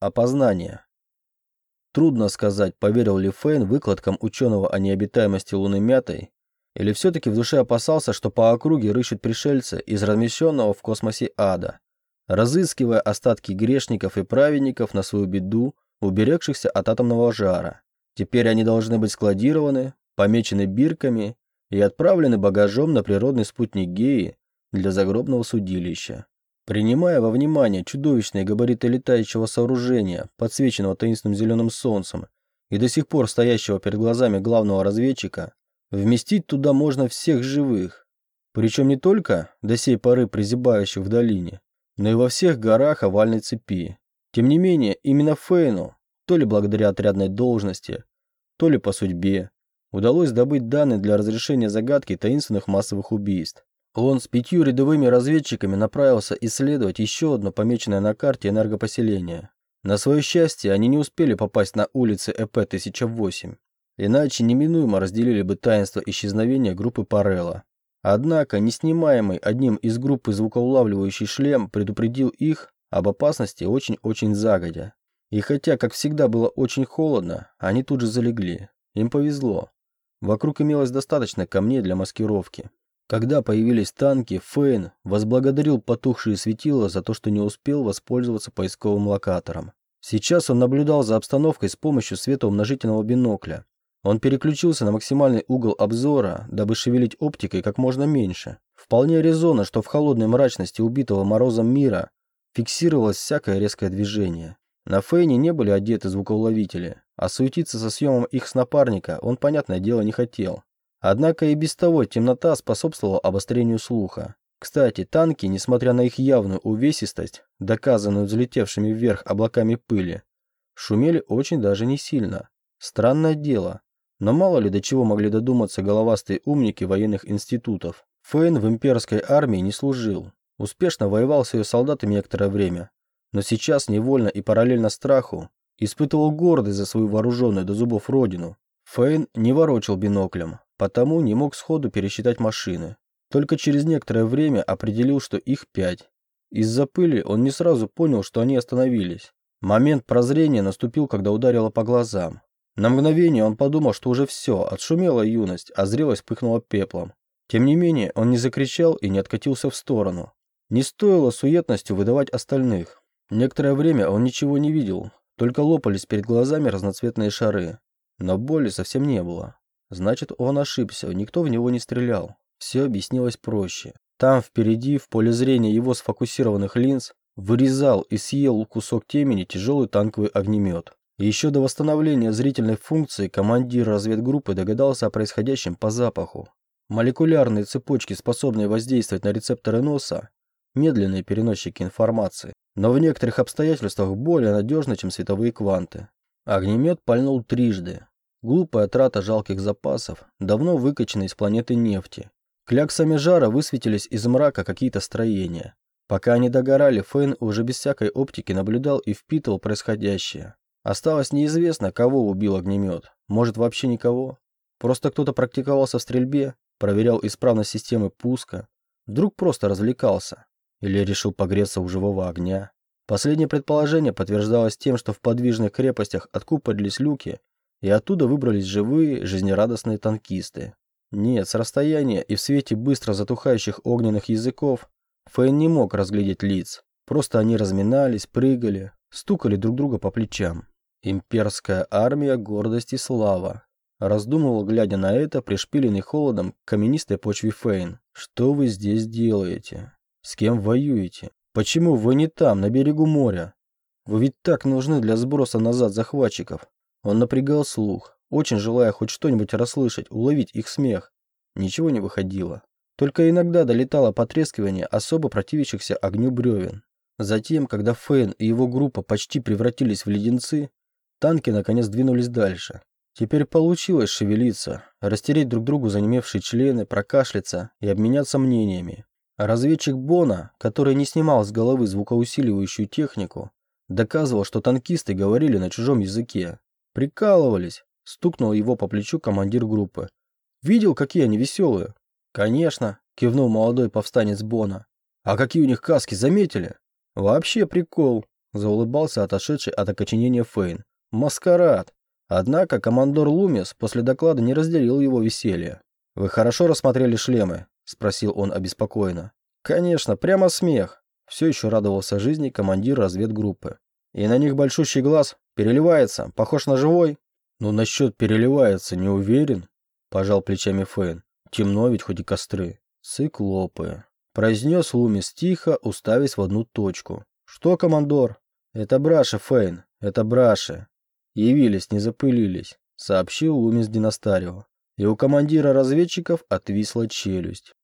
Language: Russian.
Опознание. Трудно сказать, поверил ли Фейн выкладкам ученого о необитаемости Луны Мятой, или все-таки в душе опасался, что по округе рыщут пришельцы из размещенного в космосе ада, разыскивая остатки грешников и праведников на свою беду, уберегшихся от атомного жара. Теперь они должны быть складированы, помечены бирками и отправлены багажом на природный спутник Геи для загробного судилища. Принимая во внимание чудовищные габариты летающего сооружения, подсвеченного таинственным зеленым солнцем, и до сих пор стоящего перед глазами главного разведчика, вместить туда можно всех живых. Причем не только до сей поры призябающих в долине, но и во всех горах овальной цепи. Тем не менее, именно Фейну, то ли благодаря отрядной должности, то ли по судьбе, удалось добыть данные для разрешения загадки таинственных массовых убийств. Он с пятью рядовыми разведчиками направился исследовать еще одно помеченное на карте энергопоселение. На свое счастье, они не успели попасть на улицы ЭП-1008, иначе неминуемо разделили бы таинство исчезновения группы Парелла. Однако, неснимаемый одним из группы звукоулавливающий шлем предупредил их об опасности очень-очень загодя. И хотя, как всегда, было очень холодно, они тут же залегли. Им повезло. Вокруг имелось достаточно камней для маскировки. Когда появились танки, Фейн возблагодарил потухшие светила за то, что не успел воспользоваться поисковым локатором. Сейчас он наблюдал за обстановкой с помощью светоумножительного бинокля. Он переключился на максимальный угол обзора, дабы шевелить оптикой как можно меньше. Вполне резонно, что в холодной мрачности убитого морозом мира фиксировалось всякое резкое движение. На Фейне не были одеты звукоуловители, а суетиться со съемом их с напарника он, понятное дело, не хотел. Однако и без того темнота способствовала обострению слуха. Кстати, танки, несмотря на их явную увесистость, доказанную взлетевшими вверх облаками пыли, шумели очень даже не сильно. Странное дело. Но мало ли до чего могли додуматься головастые умники военных институтов. Фейн в имперской армии не служил. Успешно воевал с ее солдатами некоторое время. Но сейчас невольно и параллельно страху испытывал гордость за свою вооруженную до зубов родину. Фейн не ворочил биноклем, потому не мог сходу пересчитать машины. Только через некоторое время определил, что их пять. Из-за пыли он не сразу понял, что они остановились. Момент прозрения наступил, когда ударило по глазам. На мгновение он подумал, что уже все, отшумела юность, а зрелость пыхнула пеплом. Тем не менее, он не закричал и не откатился в сторону. Не стоило суетностью выдавать остальных. Некоторое время он ничего не видел, только лопались перед глазами разноцветные шары. Но боли совсем не было. Значит, он ошибся, никто в него не стрелял. Все объяснилось проще. Там впереди, в поле зрения его сфокусированных линз, вырезал и съел кусок темени тяжелый танковый огнемет. Еще до восстановления зрительной функции командир разведгруппы догадался о происходящем по запаху. Молекулярные цепочки, способные воздействовать на рецепторы носа, медленные переносчики информации, но в некоторых обстоятельствах более надежны, чем световые кванты. Огнемет пальнул трижды, Глупая трата жалких запасов, давно выкачанной из планеты нефти. Кляксами жара высветились из мрака какие-то строения. Пока они догорали, Фейн уже без всякой оптики наблюдал и впитывал происходящее. Осталось неизвестно, кого убил огнемет. Может, вообще никого. Просто кто-то практиковался в стрельбе, проверял исправность системы пуска. Вдруг просто развлекался. Или решил погреться у живого огня. Последнее предположение подтверждалось тем, что в подвижных крепостях откупорились люки, и оттуда выбрались живые, жизнерадостные танкисты. Нет, с расстояния и в свете быстро затухающих огненных языков Фейн не мог разглядеть лиц. Просто они разминались, прыгали, стукали друг друга по плечам. Имперская армия, гордость и слава. Раздумывал, глядя на это, пришпиленный холодом к каменистой почве Фейн. Что вы здесь делаете? С кем воюете? Почему вы не там, на берегу моря? Вы ведь так нужны для сброса назад захватчиков. Он напрягал слух, очень желая хоть что-нибудь расслышать, уловить их смех. Ничего не выходило. Только иногда долетало потрескивание особо противящихся огню бревен. Затем, когда Фейн и его группа почти превратились в леденцы, танки наконец двинулись дальше. Теперь получилось шевелиться, растереть друг другу занемевшие члены, прокашляться и обменяться мнениями. Разведчик Бона, который не снимал с головы звукоусиливающую технику, доказывал, что танкисты говорили на чужом языке. Прикалывались, стукнул его по плечу командир группы. Видел, какие они веселые? Конечно, кивнул молодой повстанец Бона. А какие у них каски, заметили? Вообще прикол. заулыбался отошедший от окоченения Фейн. «Маскарад!» Однако командор Лумис после доклада не разделил его веселье. «Вы хорошо рассмотрели шлемы?» – спросил он обеспокоенно. «Конечно, прямо смех!» Все еще радовался жизни командир разведгруппы. «И на них большущий глаз. Переливается. Похож на живой?» «Ну, насчет переливается, не уверен», – пожал плечами Фейн. «Темно ведь хоть и костры». «Циклопы», – произнес Лумис тихо, уставясь в одну точку. «Что, командор?» «Это браши, Фейн, это браши. Явились, не запылились», – сообщил Лумис Династарио. И у командира разведчиков отвисла челюсть.